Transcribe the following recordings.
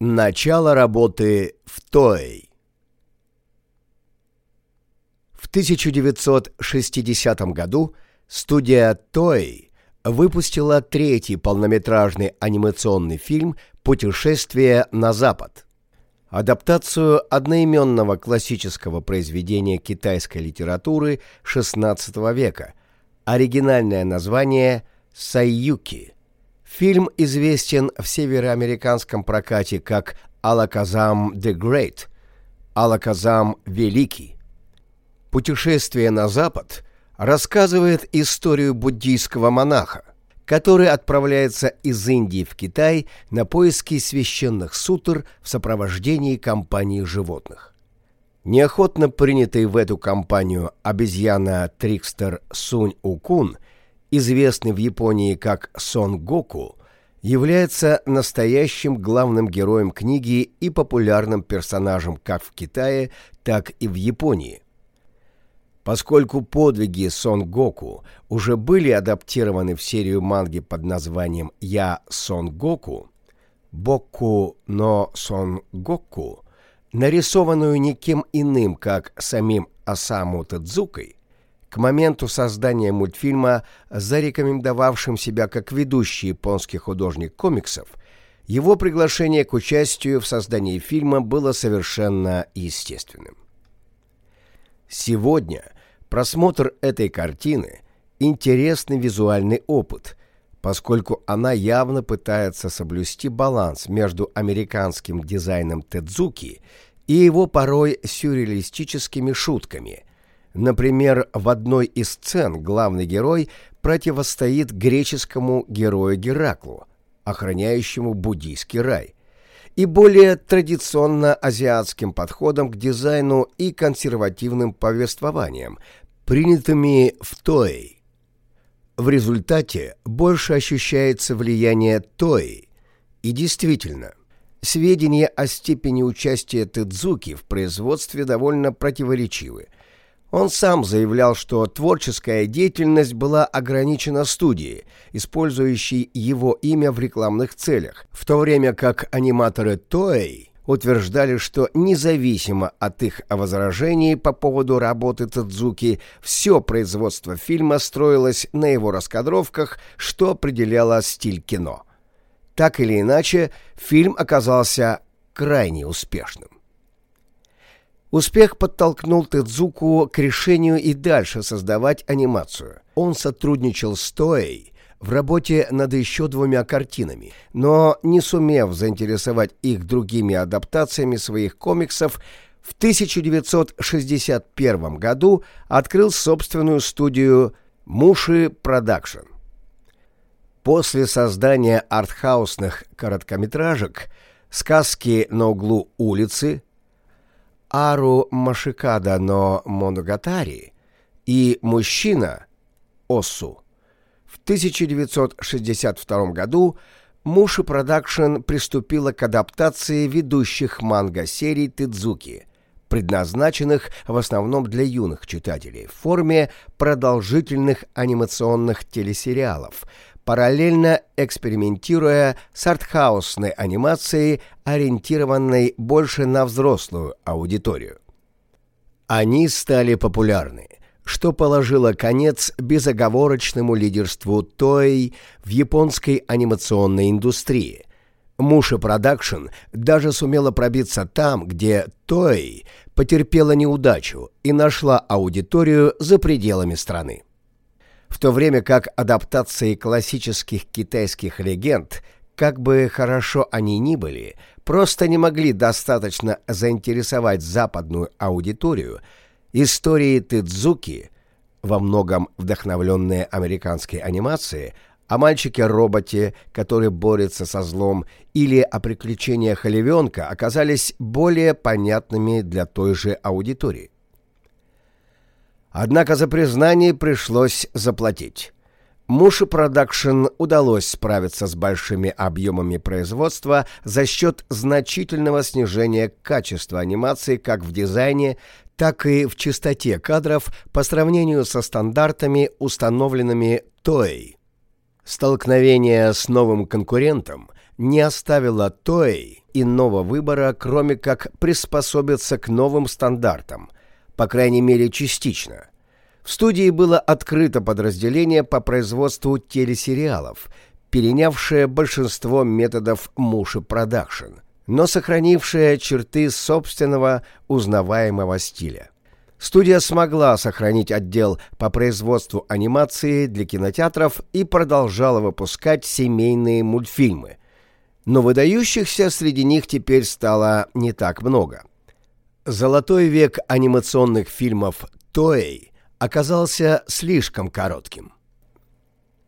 Начало работы в Той. В 1960 году студия Той выпустила третий полнометражный анимационный фильм «Путешествие на Запад». Адаптацию одноименного классического произведения китайской литературы XVI века. Оригинальное название «Сайюки». Фильм известен в североамериканском прокате как «Алаказам the Great» — «Алаказам Великий». «Путешествие на Запад» рассказывает историю буддийского монаха, который отправляется из Индии в Китай на поиски священных сутр в сопровождении компании животных. Неохотно принятый в эту компанию обезьяна-трикстер Сунь-Укун – известный в Японии как Сон Гоку, является настоящим главным героем книги и популярным персонажем как в Китае, так и в Японии. Поскольку подвиги Сон Гоку уже были адаптированы в серию манги под названием «Я Сон Гоку», «Бокку но Сон Гоку», нарисованную никем иным, как самим Асаму Тадзукой, к моменту создания мультфильма, зарекомендовавшим себя как ведущий японский художник комиксов, его приглашение к участию в создании фильма было совершенно естественным. Сегодня просмотр этой картины – интересный визуальный опыт, поскольку она явно пытается соблюсти баланс между американским дизайном Тедзуки и его порой сюрреалистическими шутками – Например, в одной из сцен главный герой противостоит греческому герою Гераклу, охраняющему буддийский рай, и более традиционно азиатским подходом к дизайну и консервативным повествованиям, принятыми в Той. В результате больше ощущается влияние Той. И действительно, сведения о степени участия Тедзуки в производстве довольно противоречивы – он сам заявлял, что творческая деятельность была ограничена студией, использующей его имя в рекламных целях, в то время как аниматоры Toei утверждали, что независимо от их возражений по поводу работы Тадзуки, все производство фильма строилось на его раскадровках, что определяло стиль кино. Так или иначе, фильм оказался крайне успешным. Успех подтолкнул Тедзуку к решению и дальше создавать анимацию. Он сотрудничал с Тоей в работе над еще двумя картинами, но не сумев заинтересовать их другими адаптациями своих комиксов, в 1961 году открыл собственную студию Муши Production. После создания артхаусных короткометражек «Сказки на углу улицы», Ару Мачикадо но Моногатари и мужчина Осу. В 1962 году Муши Production приступила к адаптации ведущих манга-серий Тэдзуки, предназначенных в основном для юных читателей в форме продолжительных анимационных телесериалов, параллельно экспериментируя с артхаусной анимацией, ориентированной больше на взрослую аудиторию. Они стали популярны, что положило конец безоговорочному лидерству Той в японской анимационной индустрии. Муши Production даже сумела пробиться там, где Тоэй потерпела неудачу и нашла аудиторию за пределами страны в то время как адаптации классических китайских легенд, как бы хорошо они ни были, просто не могли достаточно заинтересовать западную аудиторию, истории Тэдзуки, во многом вдохновленные американской анимацией, о мальчике-роботе, который борется со злом, или о приключениях о львёнке оказались более понятными для той же аудитории. Однако за признание пришлось заплатить. Муши Production удалось справиться с большими объемами производства за счет значительного снижения качества анимации как в дизайне, так и в частоте кадров по сравнению со стандартами, установленными Toei. Столкновение с новым конкурентом не оставило Тоэй иного выбора, кроме как приспособиться к новым стандартам, по крайней мере частично. В студии было открыто подразделение по производству телесериалов, перенявшее большинство методов Муши Production, но сохранившее черты собственного узнаваемого стиля. Студия смогла сохранить отдел по производству анимации для кинотеатров и продолжала выпускать семейные мультфильмы. Но выдающихся среди них теперь стало не так много. Золотой век анимационных фильмов Тоэй оказался слишком коротким.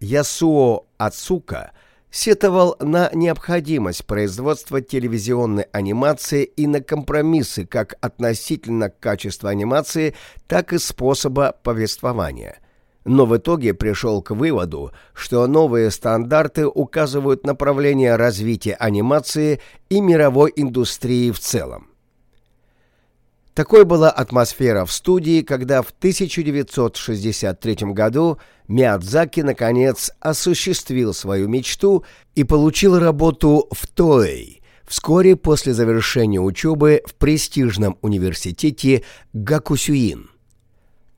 Ясуо Ацука – сетовал на необходимость производства телевизионной анимации и на компромиссы как относительно качества анимации, так и способа повествования. Но в итоге пришел к выводу, что новые стандарты указывают направление развития анимации и мировой индустрии в целом. Такой была атмосфера в студии, когда в 1963 году Миядзаки наконец осуществил свою мечту и получил работу в Тоэй вскоре после завершения учебы в престижном университете Гакусюин.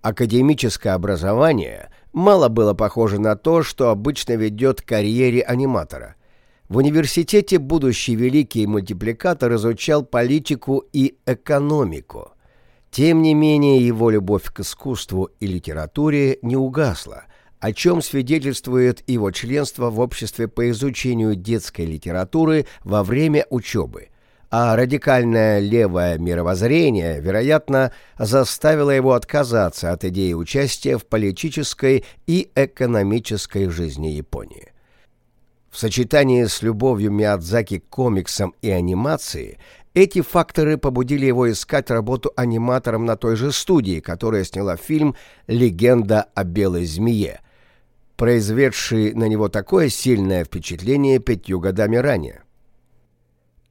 Академическое образование мало было похоже на то, что обычно ведет к карьере аниматора. В университете будущий великий мультипликатор изучал политику и экономику. Тем не менее, его любовь к искусству и литературе не угасла, о чем свидетельствует его членство в обществе по изучению детской литературы во время учебы, а радикальное левое мировоззрение, вероятно, заставило его отказаться от идеи участия в политической и экономической жизни Японии. В сочетании с любовью Миядзаки к комиксам и анимации эти факторы побудили его искать работу аниматором на той же студии, которая сняла фильм «Легенда о белой змее», произведший на него такое сильное впечатление пятью годами ранее.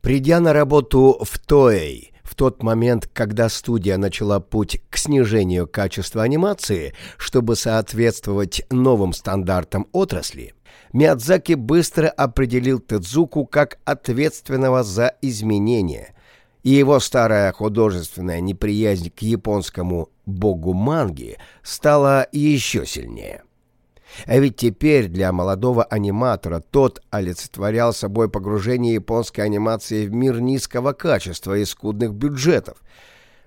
Придя на работу в Тоэй, в тот момент, когда студия начала путь к снижению качества анимации, чтобы соответствовать новым стандартам отрасли, Миядзаки быстро определил Тедзуку как ответственного за изменения, и его старая художественная неприязнь к японскому богу манги стала еще сильнее. А ведь теперь для молодого аниматора тот олицетворял собой погружение японской анимации в мир низкого качества и скудных бюджетов.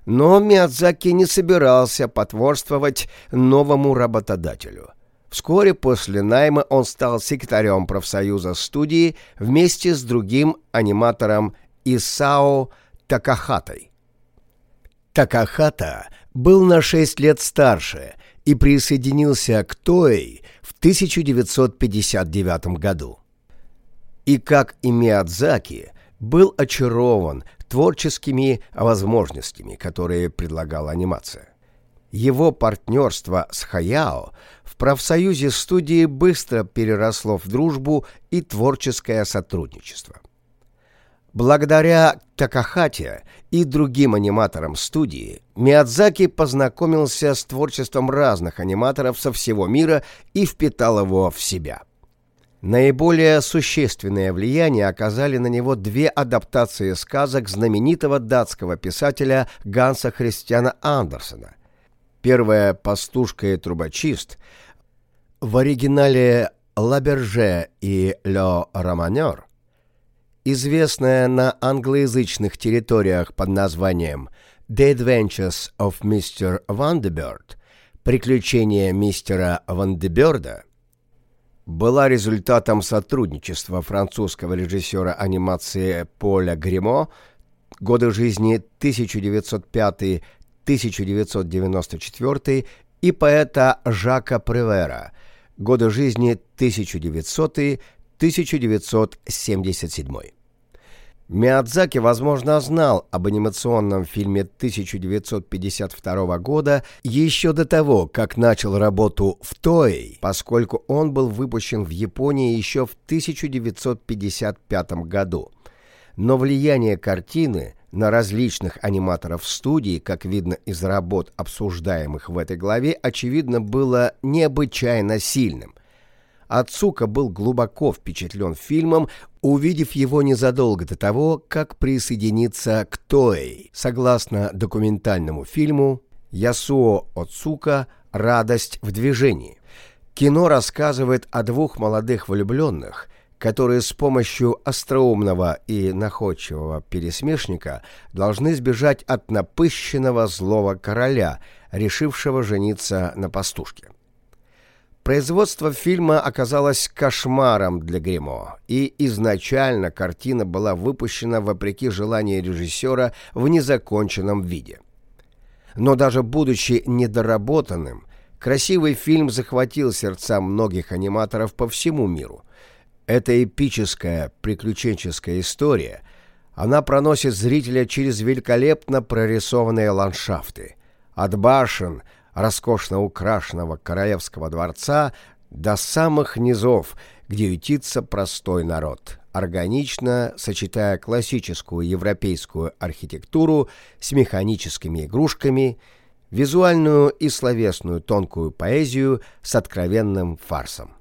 Но Миядзаки не собирался потворствовать новому работодателю. Вскоре после найма он стал секретарем профсоюза студии вместе с другим аниматором Исао Такахатой. Такахата был на 6 лет старше и присоединился к Тоэй в 1959 году. И как и Миядзаки, был очарован творческими возможностями, которые предлагала анимация. Его партнерство с Хаяо в профсоюзе студии быстро переросло в дружбу и творческое сотрудничество. Благодаря Такахате и другим аниматорам студии Миядзаки познакомился с творчеством разных аниматоров со всего мира и впитал его в себя. Наиболее существенное влияние оказали на него две адаптации сказок знаменитого датского писателя Ганса Христиана Андерсона. Первая «Пастушка и трубочист» в оригинале «Лаберже» и «Ле Романер» известная на англоязычных территориях под названием «The Adventures of Mr. Vanderbilt» «Приключения мистера Вандеберда» была результатом сотрудничества французского режиссера анимации Поля Гримо годы жизни 1905-1994 и поэта Жака Превера годы жизни 1900-1977. Миядзаки, возможно, знал об анимационном фильме 1952 года еще до того, как начал работу в Тоэй, поскольку он был выпущен в Японии еще в 1955 году. Но влияние картины на различных аниматоров студии, как видно из работ, обсуждаемых в этой главе, очевидно, было необычайно сильным – Ацука был глубоко впечатлен фильмом, увидев его незадолго до того, как присоединиться к Тоэй. Согласно документальному фильму Ясуо Оцука «Радость в движении». Кино рассказывает о двух молодых влюбленных, которые с помощью остроумного и находчивого пересмешника должны сбежать от напыщенного злого короля, решившего жениться на пастушке. Производство фильма оказалось кошмаром для Гримо, и изначально картина была выпущена вопреки желанию режиссера в незаконченном виде. Но даже будучи недоработанным, красивый фильм захватил сердца многих аниматоров по всему миру. Эта эпическая приключенческая история, она проносит зрителя через великолепно прорисованные ландшафты. От башен – роскошно украшенного королевского дворца до самых низов, где ютится простой народ, органично сочетая классическую европейскую архитектуру с механическими игрушками, визуальную и словесную тонкую поэзию с откровенным фарсом.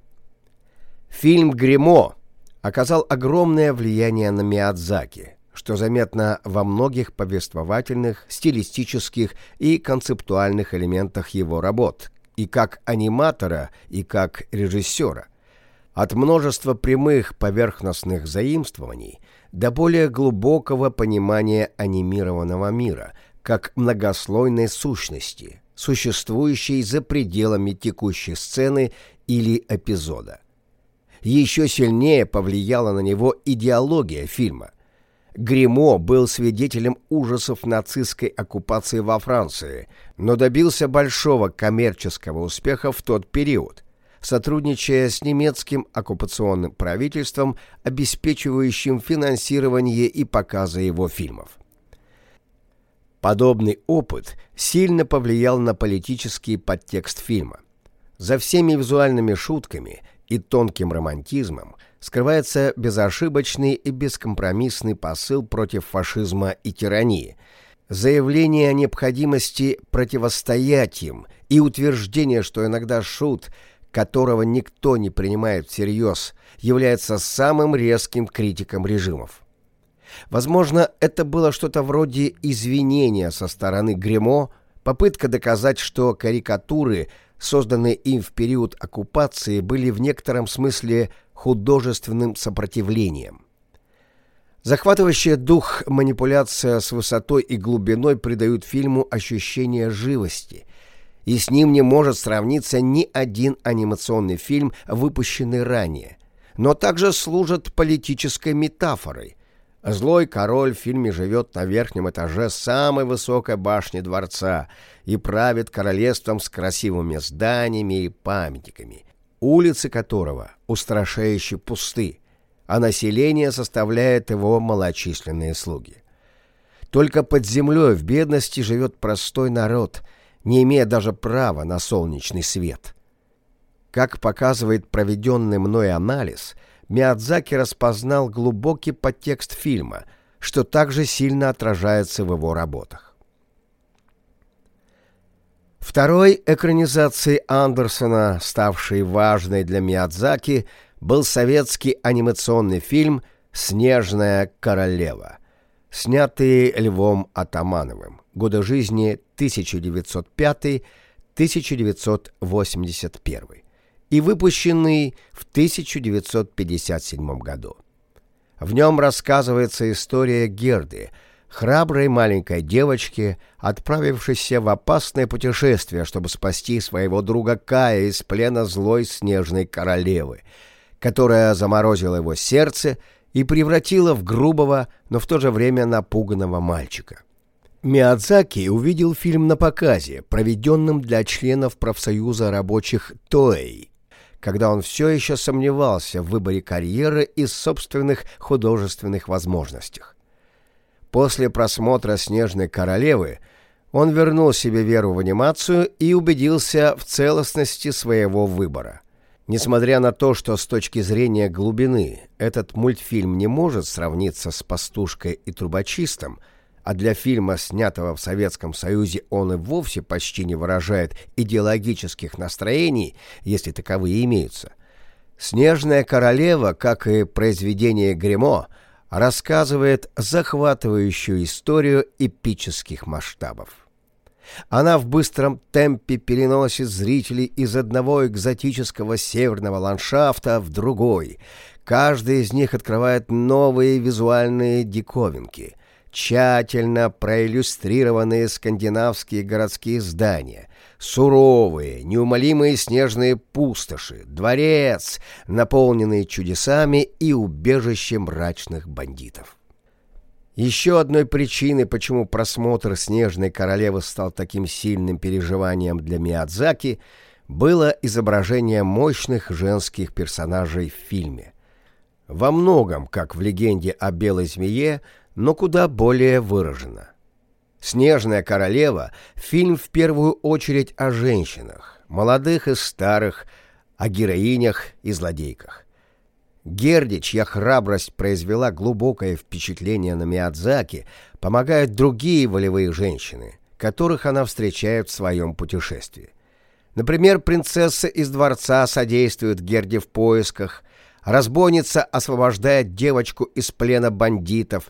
Фильм «Гремо» оказал огромное влияние на Миядзаки – что заметно во многих повествовательных, стилистических и концептуальных элементах его работ, и как аниматора, и как режиссера. От множества прямых поверхностных заимствований до более глубокого понимания анимированного мира, как многослойной сущности, существующей за пределами текущей сцены или эпизода. Еще сильнее повлияла на него идеология фильма, Гримо был свидетелем ужасов нацистской оккупации во Франции, но добился большого коммерческого успеха в тот период, сотрудничая с немецким оккупационным правительством, обеспечивающим финансирование и показы его фильмов. Подобный опыт сильно повлиял на политический подтекст фильма. За всеми визуальными шутками и тонким романтизмом скрывается безошибочный и бескомпромиссный посыл против фашизма и тирании, заявление о необходимости противостоять им и утверждение, что иногда шут, которого никто не принимает всерьез, является самым резким критиком режимов. Возможно, это было что-то вроде извинения со стороны Гремо, попытка доказать, что карикатуры, созданные им в период оккупации, были в некотором смысле художественным сопротивлением. Захватывающая дух манипуляция с высотой и глубиной придают фильму ощущение живости, и с ним не может сравниться ни один анимационный фильм, выпущенный ранее, но также служат политической метафорой. Злой король в фильме живет на верхнем этаже самой высокой башни дворца и правит королевством с красивыми зданиями и памятниками, улицы которого устрашающе пусты, а население составляет его малочисленные слуги. Только под землей в бедности живет простой народ, не имея даже права на солнечный свет. Как показывает проведенный мной анализ, Миядзаки распознал глубокий подтекст фильма, что также сильно отражается в его работах. Второй экранизацией Андерсона, ставшей важной для Миядзаки, был советский анимационный фильм «Снежная королева», снятый Львом Атамановым, годы жизни 1905-1981 и выпущенный в 1957 году. В нем рассказывается история Герды – храброй маленькой девочке, отправившейся в опасное путешествие, чтобы спасти своего друга Кая из плена злой снежной королевы, которая заморозила его сердце и превратила в грубого, но в то же время напуганного мальчика. Миядзаки увидел фильм на показе, проведенном для членов профсоюза рабочих Тоэй, когда он все еще сомневался в выборе карьеры и собственных художественных возможностях. После просмотра «Снежной королевы» он вернул себе веру в анимацию и убедился в целостности своего выбора. Несмотря на то, что с точки зрения глубины этот мультфильм не может сравниться с «Пастушкой» и «Трубочистом», а для фильма, снятого в Советском Союзе, он и вовсе почти не выражает идеологических настроений, если таковые имеются – «Снежная королева», как и произведение Гремо, рассказывает захватывающую историю эпических масштабов. Она в быстром темпе переносит зрителей из одного экзотического северного ландшафта в другой. Каждый из них открывает новые визуальные диковинки, тщательно проиллюстрированные скандинавские городские здания, суровые, неумолимые снежные пустоши, дворец, наполненный чудесами и убежище мрачных бандитов. Еще одной причиной, почему просмотр «Снежной королевы» стал таким сильным переживанием для Миядзаки, было изображение мощных женских персонажей в фильме. Во многом, как в легенде о Белой змее, но куда более выражено. «Снежная королева» — фильм в первую очередь о женщинах, молодых и старых, о героинях и злодейках. Герди, чья храбрость произвела глубокое впечатление на Миядзаки, помогают другие волевые женщины, которых она встречает в своем путешествии. Например, принцесса из дворца содействует Герде в поисках, разбойница освобождает девочку из плена бандитов.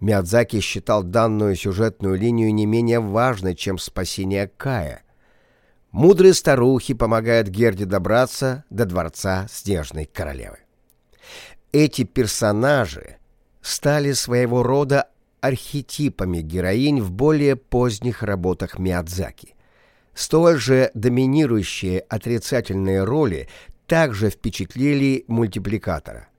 Миядзаки считал данную сюжетную линию не менее важной, чем спасение Кая. Мудрые старухи помогают Герде добраться до дворца Снежной королевы. Эти персонажи стали своего рода архетипами героинь в более поздних работах Миядзаки. Столь же доминирующие отрицательные роли также впечатлили мультипликатора.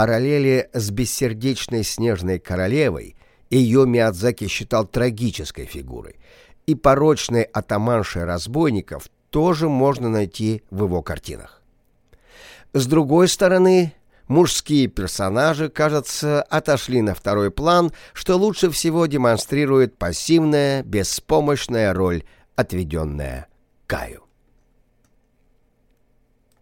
Параллели с бессердечной снежной королевой ее Миядзаки считал трагической фигурой, и порочной атаманшей разбойников тоже можно найти в его картинах. С другой стороны, Мужские персонажи, кажется, отошли на второй план, что лучше всего демонстрирует пассивная, беспомощная роль, отведенная Каю.